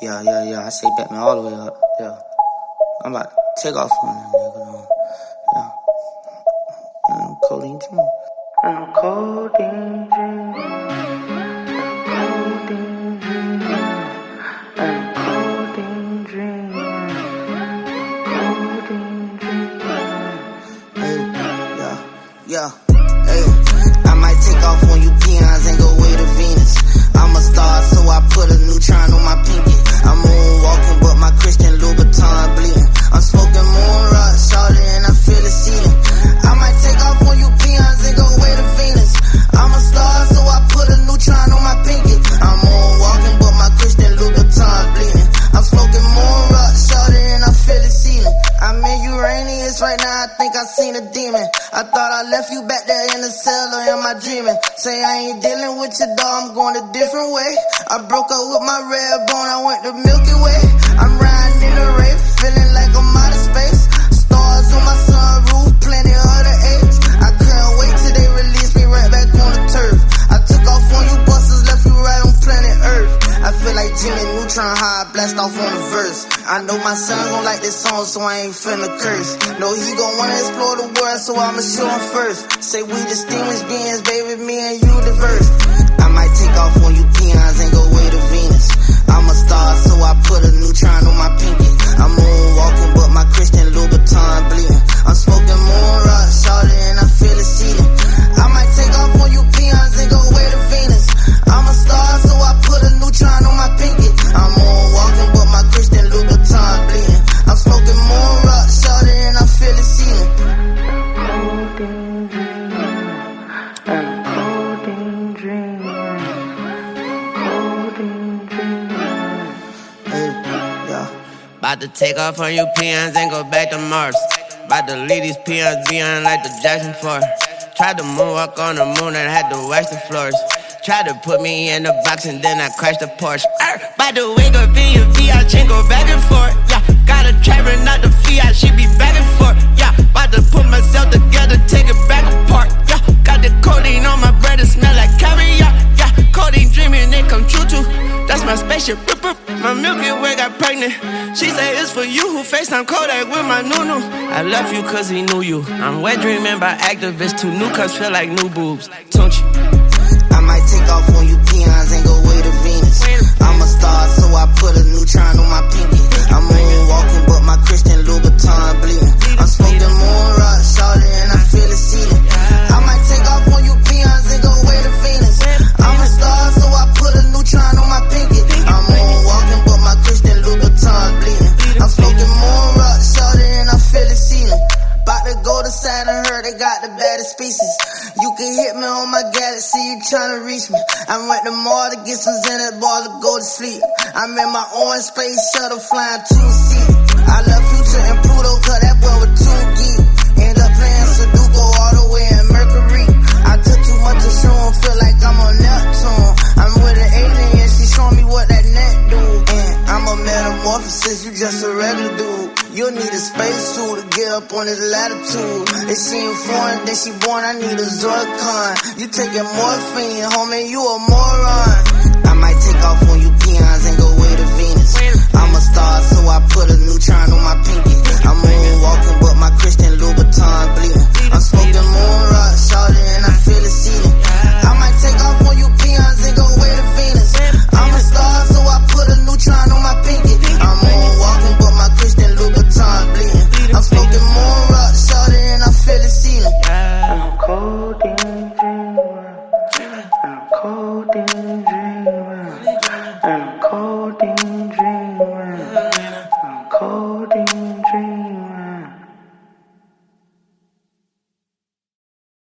Yeah, yeah, yeah. I say Batman all the way up. Yeah. I'm about to take off on that nigga. Yeah. Mm, and I'm codeine dream. And I'm codeine dream. And codeine dream. Codeine dream. Hey, yeah, yeah. Hey, I might take off on you peons and go way to Venus. I'm a star, so I put a neutron on my pinky. I'm moonwalking, but my right now, I think I seen a demon. I thought I left you back there in the cell, or am I dreaming? Say I ain't dealing with your dog, I'm going a different way. I broke up with my red bone, I went the Milky Way. I'm riding in a Wraith, feeling like I'm out How I blast off on the verse. I know my son gon' like this song, so I ain't finna curse. Know he gon' wanna explore the world, so I'ma show him first. Say we distinguished beings, baby, me and you diverse. I might take off on you peons and go way to Venus. I'm a star, so I put a neutron About to take off on you peons and go back to Mars. About to leave these peons behind like the Jackson 4. Tried to moonwalk on the moon and had to wash the floors. Tried to put me in the box and then I crashed the Porsche. Er, by the wake up in your VI chain go back and forth. Yeah, got a driver, not the Fiat, she be back and forth. Yeah, about to put myself together, take it back apart. Yeah, got the codeine on my bread, it smell like caviar. Yeah, codeine dreaming, it come true too. That's my spaceship. My Milky Way got pregnant. It's for you who FaceTime Kodak with my Nunu. I left you cause he knew you. I'm wet dreaming by activists. Two new cups feel like new boobs. Don't you? I might take off on you peons and go way to Venus. I'm a star, the species. You can hit me on my galaxy, you tryna reach me. I'm went to mall to get some Xanax ball to go to sleep. I'm in my own space shuttle flying two seat. I love Future and Pluto, cause that boy was too geek. End up playing Sudoku all the way in Mercury. I took too much to show 'em, feel like I'm on Neptune. I'm with an alien, she showing me what that net do. And I'm a metamorphosis, you just a regular dude. You'll need a spacesuit to get up on this latitude. If she foreign, then she born, I need a Zorcon. You taking morphine, homie, you a moron.